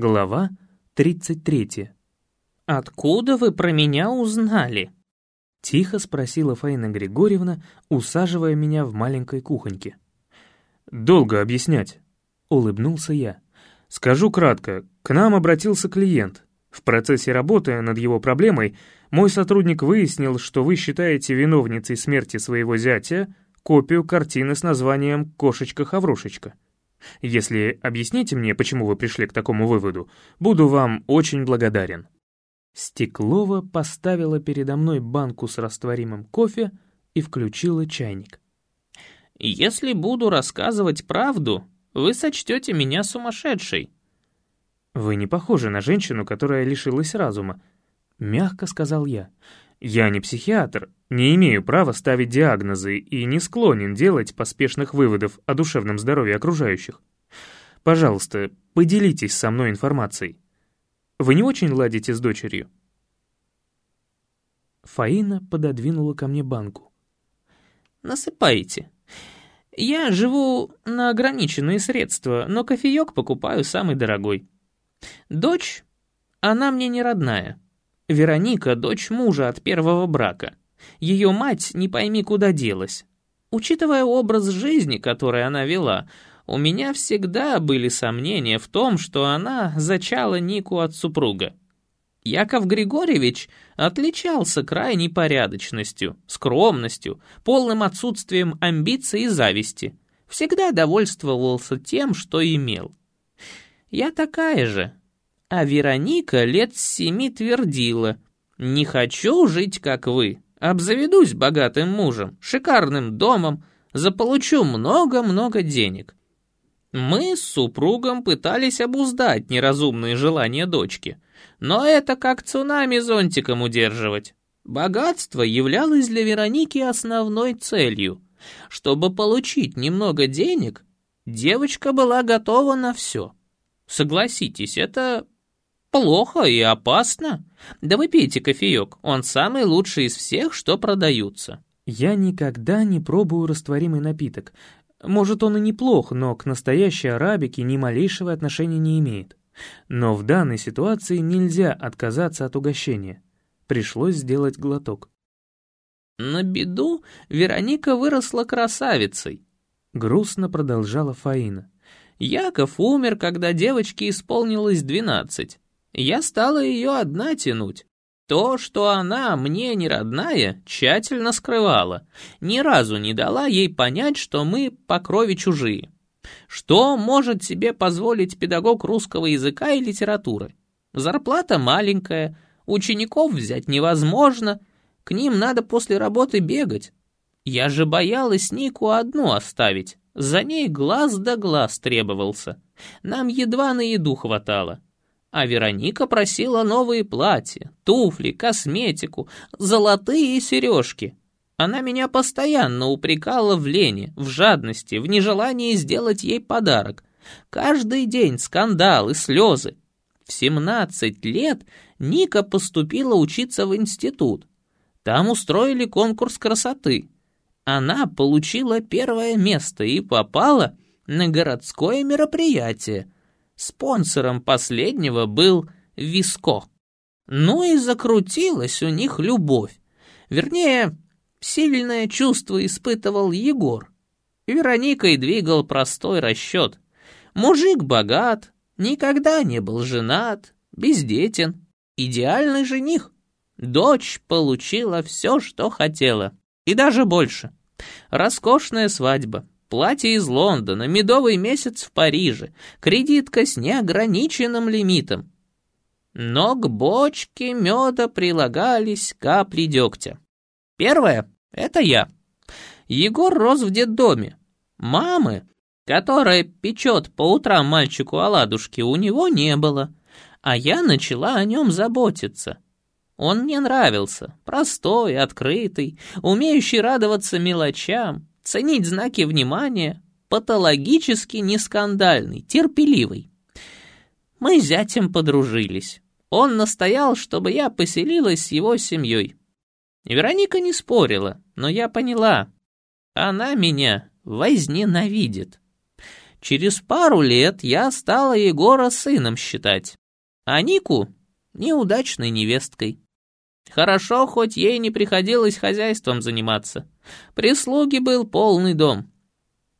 Глава 33. «Откуда вы про меня узнали?» Тихо спросила Фаина Григорьевна, усаживая меня в маленькой кухоньке. «Долго объяснять», — улыбнулся я. «Скажу кратко. К нам обратился клиент. В процессе работы над его проблемой мой сотрудник выяснил, что вы считаете виновницей смерти своего зятя копию картины с названием «Кошечка-хаврушечка». Если объясните мне, почему вы пришли к такому выводу, буду вам очень благодарен». Стеклова поставила передо мной банку с растворимым кофе и включила чайник. «Если буду рассказывать правду, вы сочтете меня сумасшедшей». «Вы не похожи на женщину, которая лишилась разума», — мягко сказал я. «Я не психиатр, не имею права ставить диагнозы и не склонен делать поспешных выводов о душевном здоровье окружающих. Пожалуйста, поделитесь со мной информацией. Вы не очень ладите с дочерью?» Фаина пододвинула ко мне банку. «Насыпайте. Я живу на ограниченные средства, но кофеек покупаю самый дорогой. Дочь, она мне не родная. Вероника — дочь мужа от первого брака. Ее мать не пойми куда делась. Учитывая образ жизни, который она вела, у меня всегда были сомнения в том, что она зачала Нику от супруга. Яков Григорьевич отличался крайней порядочностью, скромностью, полным отсутствием амбиций и зависти. Всегда довольствовался тем, что имел. Я такая же. А Вероника лет семи твердила, «Не хочу жить, как вы, обзаведусь богатым мужем, шикарным домом, заполучу много-много денег». Мы с супругом пытались обуздать неразумные желания дочки, но это как цунами зонтиком удерживать. Богатство являлось для Вероники основной целью. Чтобы получить немного денег, девочка была готова на все. Согласитесь, это плохо и опасно. Да вы пейте кофеек, он самый лучший из всех, что продаются. Я никогда не пробую растворимый напиток, может, он и неплох, но к настоящей арабике ни малейшего отношения не имеет. Но в данной ситуации нельзя отказаться от угощения. Пришлось сделать глоток. «На беду Вероника выросла красавицей», — грустно продолжала Фаина. «Яков умер, когда девочке исполнилось двенадцать. Я стала ее одна тянуть. То, что она мне не родная, тщательно скрывала, ни разу не дала ей понять, что мы по крови чужие. Что может себе позволить педагог русского языка и литературы? Зарплата маленькая, учеников взять невозможно, к ним надо после работы бегать. Я же боялась Нику одну оставить, за ней глаз да глаз требовался. Нам едва на еду хватало. А Вероника просила новые платья, туфли, косметику, золотые сережки. Она меня постоянно упрекала в лени, в жадности, в нежелании сделать ей подарок. Каждый день скандал и слезы. В 17 лет Ника поступила учиться в институт. Там устроили конкурс красоты. Она получила первое место и попала на городское мероприятие – Спонсором последнего был Виско. Ну и закрутилась у них любовь. Вернее, сильное чувство испытывал Егор. Вероникой двигал простой расчет. Мужик богат, никогда не был женат, бездетен, идеальный жених. Дочь получила все, что хотела, и даже больше. Роскошная свадьба, Платье из Лондона, медовый месяц в Париже, кредитка с неограниченным лимитом. Но к бочке меда прилагались капли дегтя. Первое — это я. Егор рос в детдоме. Мамы, которая печет по утрам мальчику оладушки, у него не было. А я начала о нем заботиться. Он мне нравился, простой, открытый, умеющий радоваться мелочам, ценить знаки внимания, патологически нескандальный, терпеливый. Мы с зятем подружились. Он настоял, чтобы я поселилась с его семьей. Вероника не спорила, но я поняла. Она меня возненавидит. Через пару лет я стала Егора сыном считать, а Нику — неудачной невесткой. Хорошо, хоть ей не приходилось хозяйством заниматься. Прислуги был полный дом.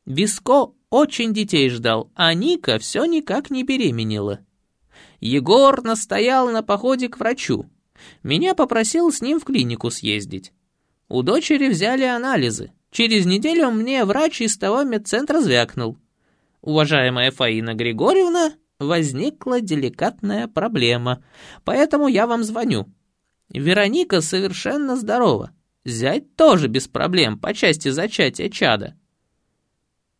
Виско очень детей ждал, а Ника все никак не беременела. Егор настоял на походе к врачу. Меня попросил с ним в клинику съездить. У дочери взяли анализы. Через неделю мне врач из того медцентра звякнул. Уважаемая Фаина Григорьевна, возникла деликатная проблема, поэтому я вам звоню. Вероника совершенно здорова. Зять тоже без проблем по части зачатия чада.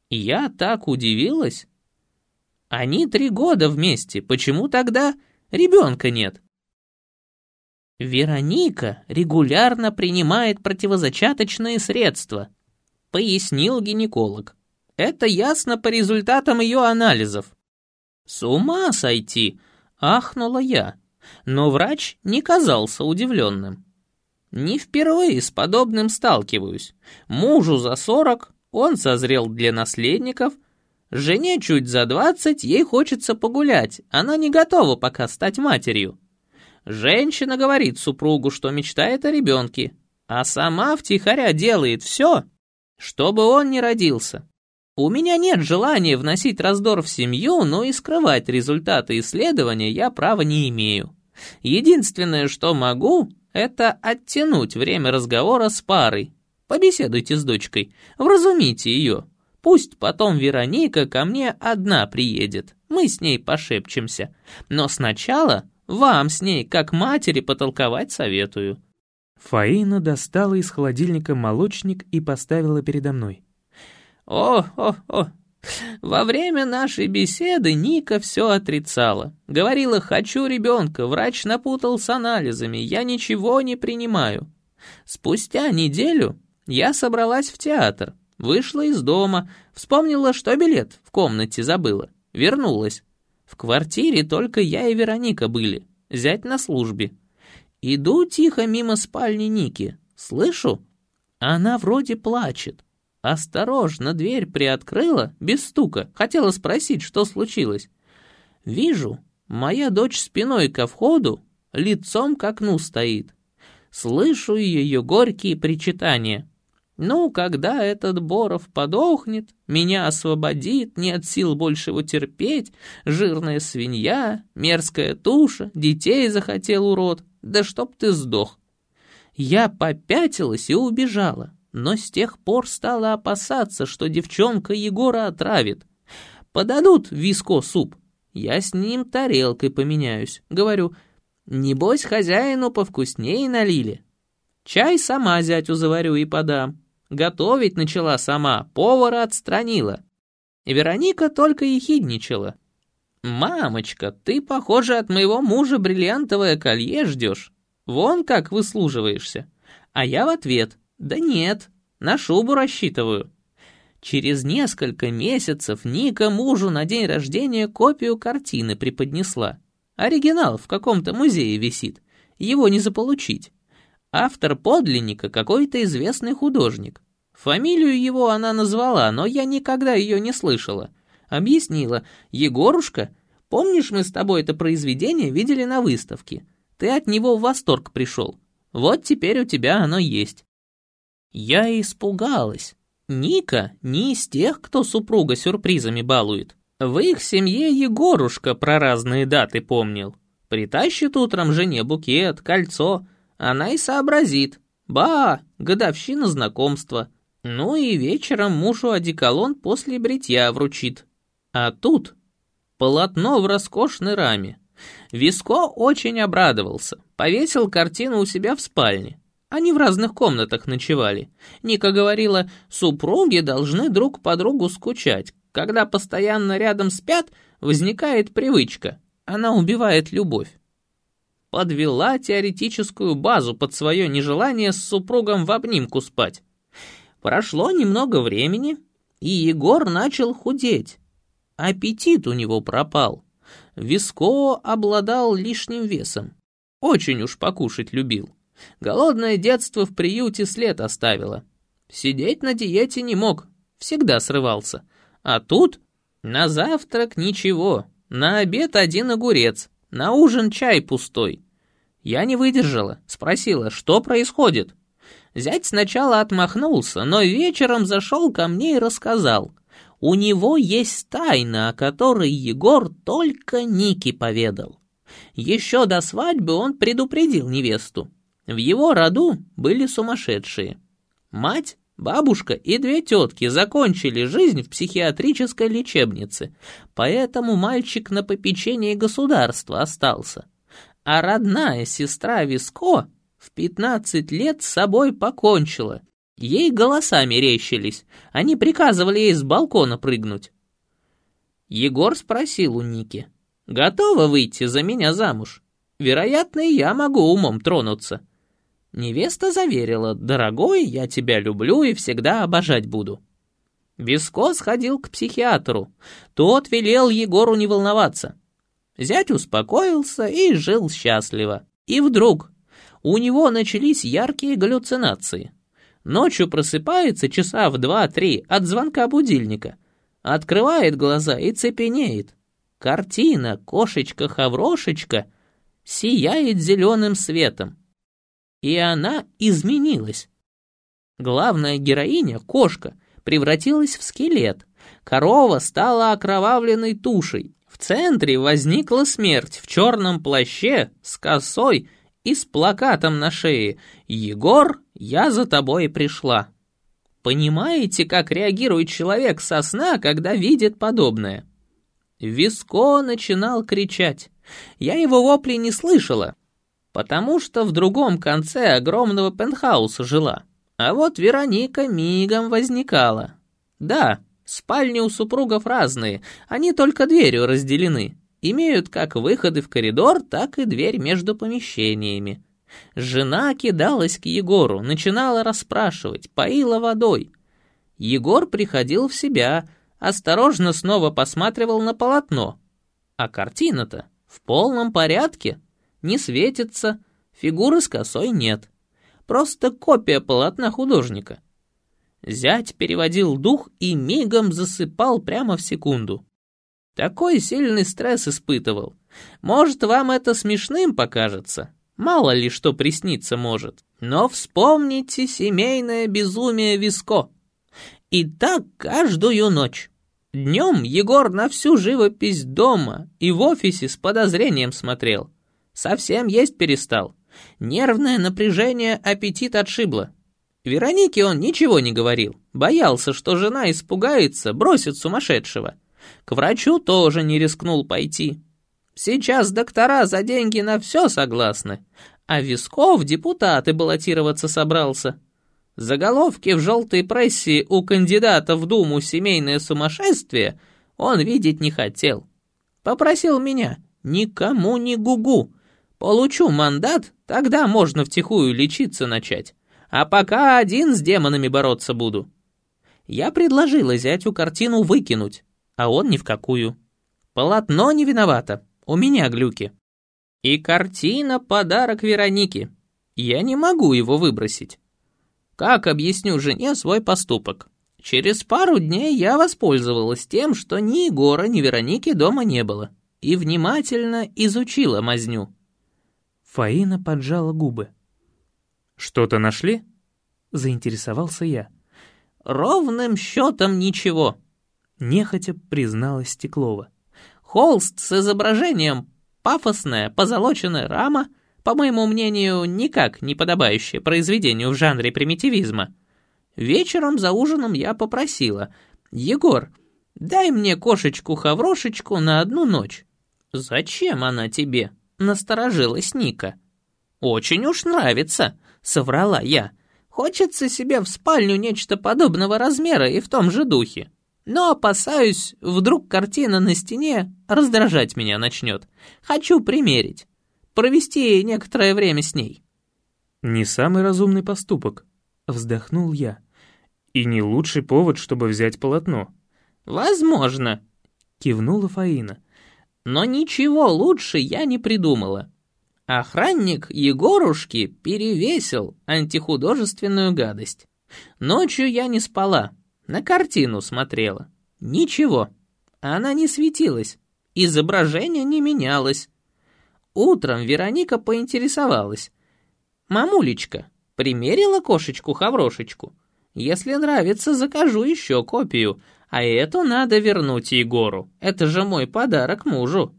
Я так удивилась. Они три года вместе, почему тогда ребенка нет? Вероника регулярно принимает противозачаточные средства, пояснил гинеколог. Это ясно по результатам ее анализов. С ума сойти, ахнула я, но врач не казался удивленным. Не впервые с подобным сталкиваюсь. Мужу за сорок, он созрел для наследников, жене чуть за двадцать, ей хочется погулять, она не готова пока стать матерью. Женщина говорит супругу, что мечтает о ребенке, а сама втихаря делает все, чтобы он не родился. У меня нет желания вносить раздор в семью, но и скрывать результаты исследования я права не имею. Единственное, что могу, это оттянуть время разговора с парой. Побеседуйте с дочкой, вразумите ее. Пусть потом Вероника ко мне одна приедет, мы с ней пошепчемся. Но сначала вам с ней, как матери, потолковать советую». Фаина достала из холодильника молочник и поставила передо мной. «О, о, о! Во время нашей беседы Ника все отрицала. Говорила, хочу ребенка, врач напутал с анализами, я ничего не принимаю. Спустя неделю я собралась в театр, вышла из дома, вспомнила, что билет в комнате забыла, вернулась. В квартире только я и Вероника были, зять на службе. Иду тихо мимо спальни Ники, слышу, она вроде плачет. Осторожно, дверь приоткрыла, без стука, хотела спросить, что случилось. Вижу, моя дочь спиной ко входу, лицом к окну стоит. Слышу ее горькие причитания. Ну, когда этот Боров подохнет, меня освободит, нет сил больше его терпеть, жирная свинья, мерзкая туша, детей захотел урод, да чтоб ты сдох. Я попятилась и убежала, но с тех пор стала опасаться, что девчонка Егора отравит. Подадут виско суп, я с ним тарелкой поменяюсь. Говорю, небось хозяину повкуснее налили. Чай сама зятю заварю и подам. Готовить начала сама, повара отстранила. Вероника только ехидничала. «Мамочка, ты, похоже, от моего мужа бриллиантовое колье ждешь. Вон как выслуживаешься». А я в ответ «Да нет, на шубу рассчитываю». Через несколько месяцев Ника мужу на день рождения копию картины преподнесла. Оригинал в каком-то музее висит. Его не заполучить. Автор подлинника какой-то известный художник. Фамилию его она назвала, но я никогда ее не слышала. Объяснила, Егорушка, помнишь, мы с тобой это произведение видели на выставке? Ты от него в восторг пришел. Вот теперь у тебя оно есть. Я испугалась. Ника не из тех, кто супруга сюрпризами балует. В их семье Егорушка про разные даты помнил. Притащит утром жене букет, кольцо — она и сообразит. Ба, годовщина знакомства. Ну и вечером мужу одеколон после бритья вручит. А тут полотно в роскошной раме. Виско очень обрадовался. Повесил картину у себя в спальне. Они в разных комнатах ночевали. Ника говорила, супруги должны друг по другу скучать. Когда постоянно рядом спят, возникает привычка. Она убивает любовь подвела теоретическую базу под свое нежелание с супругом в обнимку спать. Прошло немного времени, и Егор начал худеть. Аппетит у него пропал. Виско обладал лишним весом. Очень уж покушать любил. Голодное детство в приюте след оставило. Сидеть на диете не мог, всегда срывался. А тут На завтрак ничего, на обед один огурец, на ужин чай пустой. Я не выдержала, спросила, что происходит. Зять сначала отмахнулся, но вечером зашел ко мне и рассказал. У него есть тайна, о которой Егор только Нике поведал. Еще до свадьбы он предупредил невесту. В его роду были сумасшедшие. Мать, бабушка и две тетки закончили жизнь в психиатрической лечебнице, поэтому мальчик на попечении государства остался. А родная сестра Виско в пятнадцать лет с собой покончила. Ей голоса мерещились, они приказывали ей с балкона прыгнуть. Егор спросил у Ники, «Готова выйти за меня замуж? Вероятно, я могу умом тронуться». Невеста заверила, «Дорогой, я тебя люблю и всегда обожать буду». Виско сходил к психиатру. Тот велел Егору не волноваться. Зять успокоился и жил счастливо. И вдруг у него начались яркие галлюцинации. Ночью просыпается часа в два-три от звонка будильника. Открывает глаза и цепенеет. Картина «Кошечка-хаврошечка» сияет зеленым светом. И она изменилась. Главная героиня, кошка, превратилась в скелет. Корова стала окровавленной тушей. В центре возникла смерть в черном плаще с косой и с плакатом на шее «Егор, я за тобой пришла». Понимаете, как реагирует человек со сна, когда видит подобное? Виско начинал кричать. Я его вопли не слышала, потому что в другом конце огромного пентхауса жила. А вот Вероника мигом возникала. Да, спальни у супругов разные, они только дверью разделены имеют как выходы в коридор, так и дверь между помещениями. Жена кидалась к Егору, начинала расспрашивать, поила водой. Егор приходил в себя, осторожно снова посматривал на полотно. А картина-то в полном порядке, не светится, фигуры с косой нет. Просто копия полотна художника. Зять переводил дух и мигом засыпал прямо в секунду. Такой сильный стресс испытывал. Может, вам это смешным покажется. Мало ли что присниться может. Но вспомните семейное безумие Виско. И так каждую ночь. Днем Егор на всю живопись дома и в офисе с подозрением смотрел. Совсем есть перестал. Нервное напряжение аппетит отшибло. Веронике он ничего не говорил. Боялся, что жена испугается, бросит сумасшедшего. К врачу тоже не рискнул пойти. Сейчас доктора за деньги на все согласны, а Висков депутаты баллотироваться собрался. Заголовки в желтой прессе у кандидата в Думу «Семейное сумасшествие» он видеть не хотел. Попросил меня «никому не гугу». Получу мандат, тогда можно втихую лечиться начать. А пока один с демонами бороться буду. Я предложила зятю картину выкинуть, а он ни в какую. Полотно не виновато, у меня глюки. И картина — подарок Веронике. Я не могу его выбросить. Как объясню жене свой поступок? Через пару дней я воспользовалась тем, что ни Егора, ни Вероники дома не было, и внимательно изучила мазню. Фаина поджала губы. «Что-то нашли?» — заинтересовался я. «Ровным счетом ничего», нехотя призналась Стеклова. «Холст с изображением, пафосная, позолоченная рама, по моему мнению, никак не подобающая произведению в жанре примитивизма. Вечером за ужином я попросила, «Егор, дай мне кошечку-хаврошечку на одну ночь». «Зачем она тебе?» — насторожилась Ника. «Очень уж нравится», — соврала я. «Хочется себе в спальню нечто подобного размера и в том же духе». Но опасаюсь, вдруг картина на стене раздражать меня начнет. Хочу примерить. Провести некоторое время с ней. Не самый разумный поступок, вздохнул я. И не лучший повод, чтобы взять полотно. Возможно, кивнула Фаина. Но ничего лучше я не придумала. Охранник Егорушки перевесил антихудожественную гадость. Ночью я не спала, на картину смотрела. Ничего. Она не светилась, изображение не менялось. Утром Вероника поинтересовалась. «Мамулечка, примерила кошечку-хаврошечку? Если нравится, закажу еще копию, а эту надо вернуть Егору. Это же мой подарок мужу».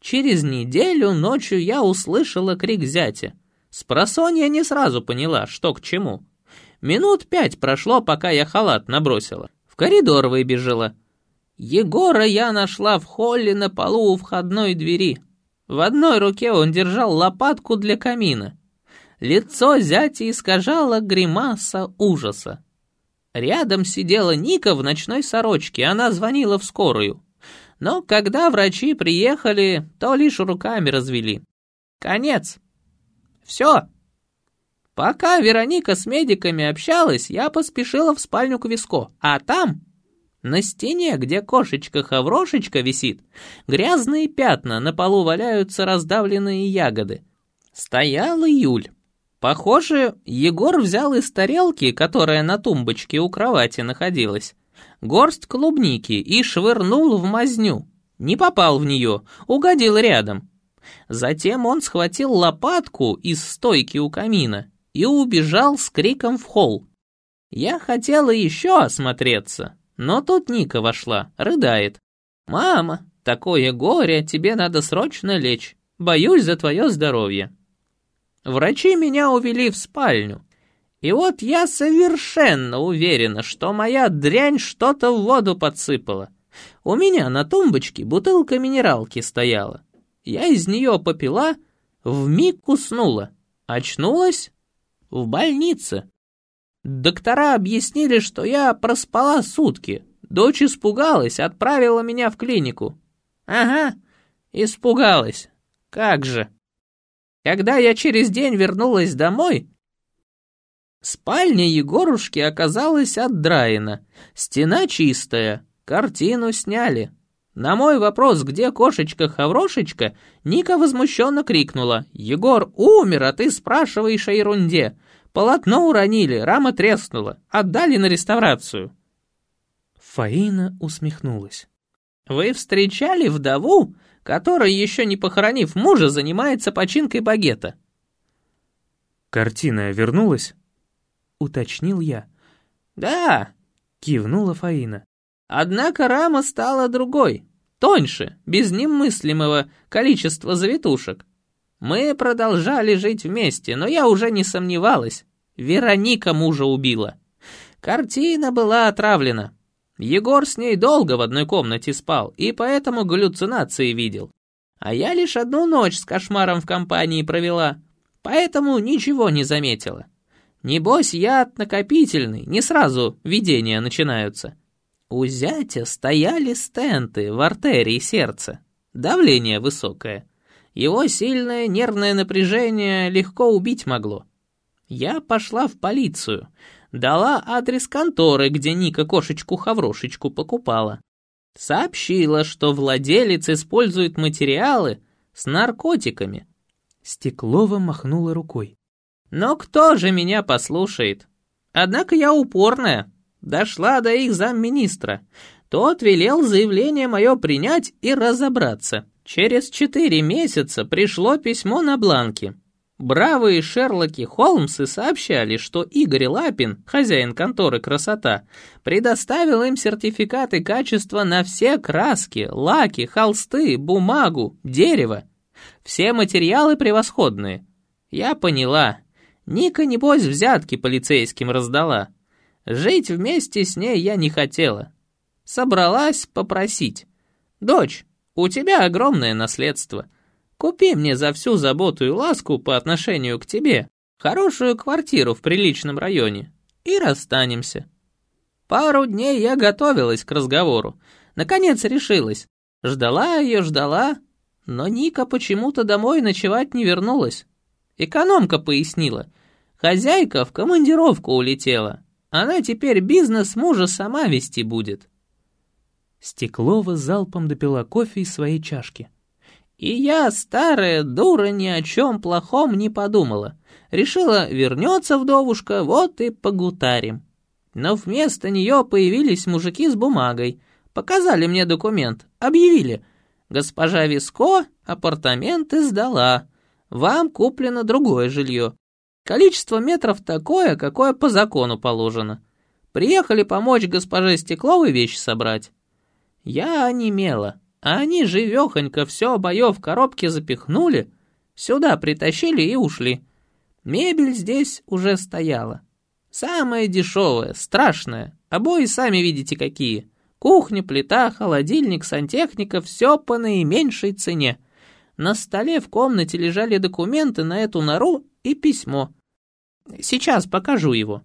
Через неделю ночью я услышала крик зятя. Спросонья не сразу поняла, что к чему. Минут пять прошло, пока я халат набросила. В коридор выбежала. Егора я нашла в холле на полу у входной двери. В одной руке он держал лопатку для камина. Лицо зятя искажало гримаса ужаса. Рядом сидела Ника в ночной сорочке, она звонила в скорую. Но когда врачи приехали, то лишь руками развели. Конец. Все. Пока Вероника с медиками общалась, я поспешила в спальню к Виско, а там, на стене, где кошечка-хаврошечка висит, грязные пятна, на полу валяются раздавленные ягоды. Стоял июль. Похоже, Егор взял из тарелки, которая на тумбочке у кровати находилась, горсть клубники и швырнул в мазню. Не попал в нее, угодил рядом. Затем он схватил лопатку из стойки у камина и убежал с криком в холл. Я хотела еще осмотреться, но тут Ника вошла, рыдает. «Мама, такое горе, тебе надо срочно лечь. Боюсь за твое здоровье». Врачи меня увели в спальню. И вот я совершенно уверена, что моя дрянь что-то в воду подсыпала. У меня на тумбочке бутылка минералки стояла. Я из нее попила, вмиг уснула. Очнулась в больнице. Доктора объяснили, что я проспала сутки. Дочь испугалась, отправила меня в клинику. Ага, испугалась. Как же. Когда я через день вернулась домой, Спальня Егорушки оказалась отдраена, стена чистая, картину сняли. На мой вопрос, где кошечка-хаврошечка, Ника возмущенно крикнула. «Егор умер, а ты спрашиваешь о ерунде. Полотно уронили, рама треснула, отдали на реставрацию». Фаина усмехнулась. «Вы встречали вдову, которая, еще не похоронив мужа, занимается починкой багета?» «Картина вернулась?» — уточнил я. «Да», — кивнула Фаина. «Однако рама стала другой, тоньше, без немыслимого количества завитушек. Мы продолжали жить вместе, но я уже не сомневалась. Вероника мужа убила. Картина была отравлена. Егор с ней долго в одной комнате спал, и поэтому галлюцинации видел. А я лишь одну ночь с кошмаром в компании провела, поэтому ничего не заметила. Небось, яд накопительный, не сразу видения начинаются. У зятя стояли стенты в артерии сердца. Давление высокое. Его сильное нервное напряжение легко убить могло. Я пошла в полицию, дала адрес конторы, где Ника кошечку-хаврошечку покупала. Сообщила, что владелец использует материалы с наркотиками. Стеклова махнула рукой. Но кто же меня послушает? Однако я упорная. Дошла до их замминистра. Тот велел заявление мое принять и разобраться. Через четыре месяца пришло письмо на бланке. Бравые Шерлоки Холмсы сообщали, что Игорь Лапин, хозяин конторы «Красота», предоставил им сертификаты качества на все краски, лаки, холсты, бумагу, дерево. Все материалы превосходные. Я поняла, Ника, небось, взятки полицейским раздала. Жить вместе с ней я не хотела. Собралась попросить. «Дочь, у тебя огромное наследство. Купи мне за всю заботу и ласку по отношению к тебе хорошую квартиру в приличном районе и расстанемся». Пару дней я готовилась к разговору. Наконец решилась. Ждала ее, ждала, но Ника почему-то домой ночевать не вернулась. Экономка пояснила, Хозяйка в командировку улетела. Она теперь бизнес мужа сама вести будет. Стеклова залпом допила кофе из своей чашки. И я, старая дура, ни о чем плохом не подумала. Решила, вернется вдовушка, вот и погутарим. Но вместо нее появились мужики с бумагой. Показали мне документ, объявили. Госпожа Виско апартаменты сдала. Вам куплено другое жилье. Количество метров такое, какое по закону положено. Приехали помочь госпоже Стекловой вещи собрать. Я онемела, а они живехонько все обоё в коробке запихнули, сюда притащили и ушли. Мебель здесь уже стояла. Самая дешевая, страшная, обои сами видите какие. Кухня, плита, холодильник, сантехника — все по наименьшей цене. На столе в комнате лежали документы на эту нору и письмо. Сейчас покажу его».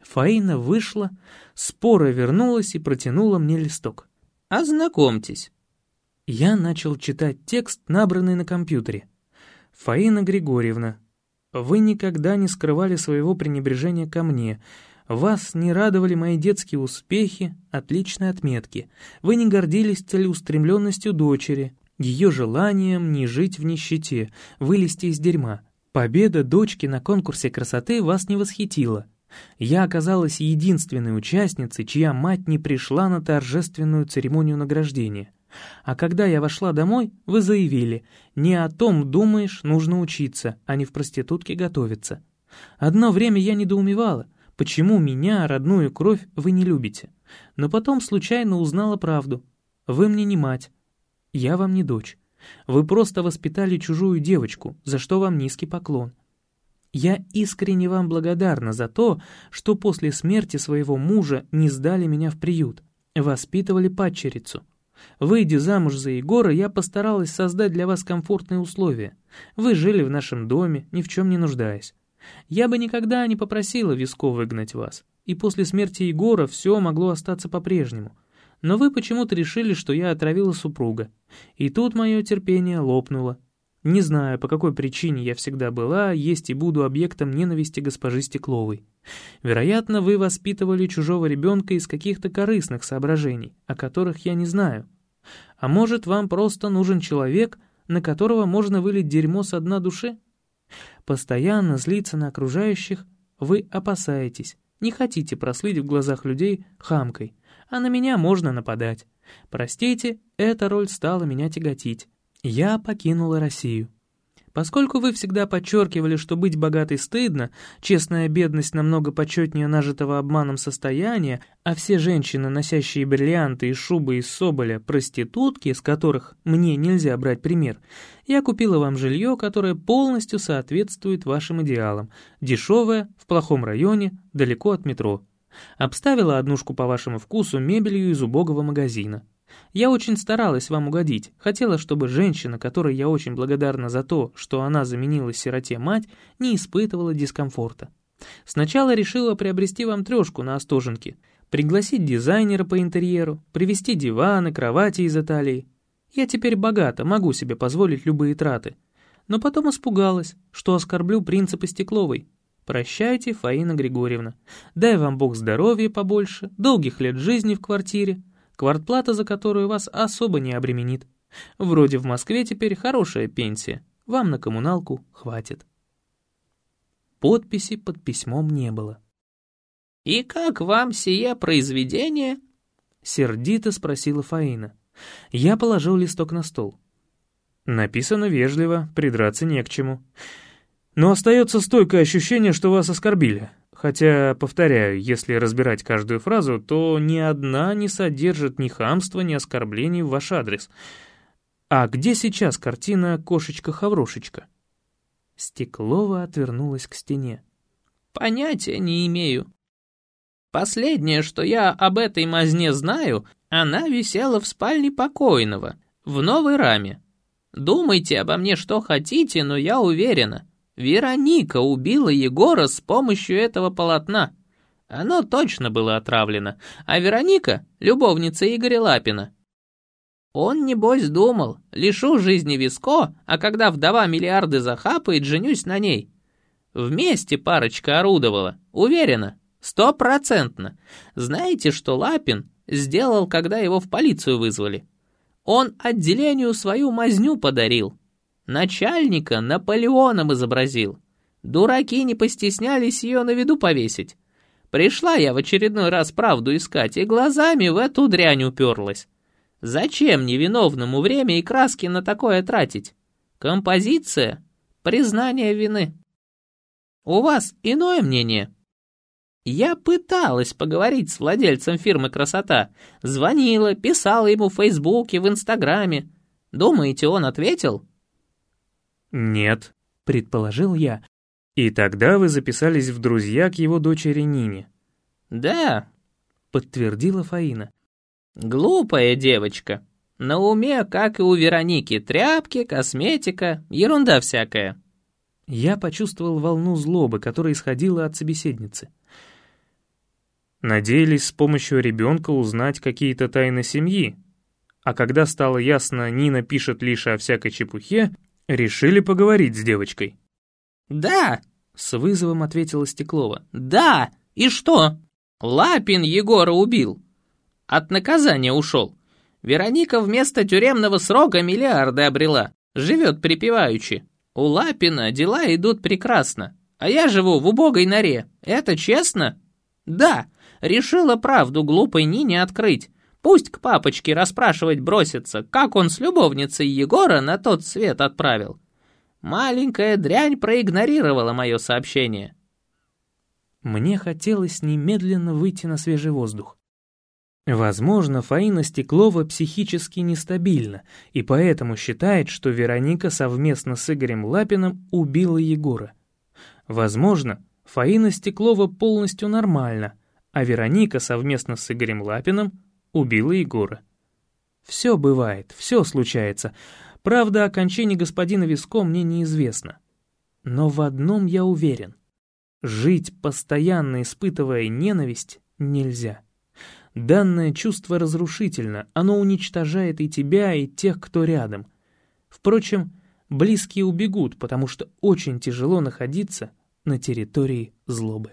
Фаина вышла, спора вернулась и протянула мне листок. «Ознакомьтесь». Я начал читать текст, набранный на компьютере. «Фаина Григорьевна, вы никогда не скрывали своего пренебрежения ко мне, вас не радовали мои детские успехи, отличные отметки. Вы не гордились целеустремленностью дочери, ее желанием не жить в нищете, вылезти из дерьма. Победа дочки на конкурсе красоты вас не восхитила. Я оказалась единственной участницей, чья мать не пришла на торжественную церемонию награждения. А когда я вошла домой, вы заявили, не о том думаешь, нужно учиться, а не в проститутке готовиться. Одно время я недоумевала — почему меня, родную кровь, вы не любите. Но потом случайно узнала правду. Вы мне не мать. Я вам не дочь. Вы просто воспитали чужую девочку, за что вам низкий поклон. Я искренне вам благодарна за то, что после смерти своего мужа не сдали меня в приют, воспитывали падчерицу. Выйдя замуж за Егора, я постаралась создать для вас комфортные условия. Вы жили в нашем доме, ни в чем не нуждаясь. Я бы никогда не попросила Виско выгнать вас, и после смерти Егора все могло остаться по-прежнему. Но вы почему-то решили, что я отравила супруга. И тут мое терпение лопнуло. Не знаю, по какой причине я всегда была, есть и буду объектом ненависти госпожи Стекловой. Вероятно, вы воспитывали чужого ребенка из каких-то корыстных соображений, о которых я не знаю. А может, вам просто нужен человек, на которого можно вылить дерьмо со дна души? Постоянно злиться на окружающих вы опасаетесь, не хотите прослыть в глазах людей хамкой, а на меня можно нападать. Простите, эта роль стала меня тяготить. Я покинула Россию. Поскольку вы всегда подчеркивали, что быть богатой стыдно, честная бедность намного почетнее нажитого обманом состояния, а все женщины, носящие бриллианты и шубы из соболя, проститутки, с которых мне нельзя брать пример, я купила вам жилье, которое полностью соответствует вашим идеалам, дешевое, в плохом районе, далеко от метро. Обставила однушку по вашему вкусу мебелью из убогого магазина. Я очень старалась вам угодить, хотела, чтобы женщина, которой я очень благодарна за то, что она заменила сироте мать, не испытывала дискомфорта. Сначала решила приобрести вам трешку на Остоженке, пригласить дизайнера по интерьеру, привезти диваны, кровати из Италии. Я теперь богата, могу себе позволить любые траты. Но потом испугалась, что оскорблю принципы Стекловой. Прощайте, Фаина Григорьевна. Дай вам Бог здоровья побольше, долгих лет жизни в квартире, квартплата за которую вас особо не обременит. Вроде в Москве теперь хорошая пенсия, вам на коммуналку хватит. Подписи под письмом не было. «И как вам сие произведение?» — сердито спросила Фаина. Я положил листок на стол. Написано вежливо, придраться не к чему. Но остается стойкое ощущение, что вас оскорбили. Хотя, повторяю, если разбирать каждую фразу, то ни одна не содержит ни хамства, ни оскорблений в ваш адрес. А где сейчас картина «Кошечка-хаврошечка»? Стеклова отвернулась к стене. «Понятия не имею. Последнее, что я об этой мазне знаю, она висела в спальне покойного, в новой раме. Думайте обо мне что хотите, но я уверена, Вероника убила Егора с помощью этого полотна. Оно точно было отравлено, а Вероника — любовница Игоря Лапина. Он, небось, думал, лишу жизни Виско, а когда вдова миллиарды захапает, женюсь на ней. Вместе парочка орудовала, уверена, стопроцентно. Знаете, что Лапин сделал, когда его в полицию вызвали? Он отделению свою мазню подарил, Начальника Наполеоном изобразил. Дураки не постеснялись ее на виду повесить. Пришла я в очередной раз правду искать и глазами в эту дрянь уперлась. Зачем невиновному время и краски на такое тратить? Композиция — признание вины. У вас иное мнение?» Я пыталась поговорить с владельцем фирмы «Красота». Звонила, писала ему в Фейсбуке, в Инстаграме. Думаете, он ответил? «Нет», — предположил я. «И тогда вы записались в друзья к его дочери Нине». «Да», — подтвердила Фаина. «Глупая девочка. На уме, как и у Вероники, тряпки, косметика, ерунда всякая». Я почувствовал волну злобы, которая исходила от собеседницы. Надеялись с помощью ребенка узнать какие-то тайны семьи. А когда стало ясно, Нина пишет лишь о всякой чепухе, решили поговорить с девочкой. «Да!» — с вызовом ответила Стеклова. «Да! И что? Лапин Егора убил. От наказания ушел. Вероника вместо тюремного срока миллиарды обрела. Живет припеваючи. У Лапина дела идут прекрасно. А я живу в убогой норе. Это честно? Да!» Решила правду глупой Нине открыть. Пусть к папочке расспрашивать бросится, как он с любовницей Егора на тот свет отправил. Маленькая дрянь проигнорировала мое сообщение. Мне хотелось немедленно выйти на свежий воздух. Возможно, Фаина Стеклова психически нестабильна и поэтому считает, что Вероника совместно с Игорем Лапиным убила Егора. Возможно, Фаина Стеклова полностью нормальна, а Вероника совместно с Игорем Лапиным убила Егора. Все бывает, все случается. Правда, о кончине господина Виско мне неизвестно. Но в одном я уверен. Жить, постоянно испытывая ненависть, нельзя. Данное чувство разрушительно, оно уничтожает и тебя, и тех, кто рядом. Впрочем, близкие убегут, потому что очень тяжело находиться на территории злобы.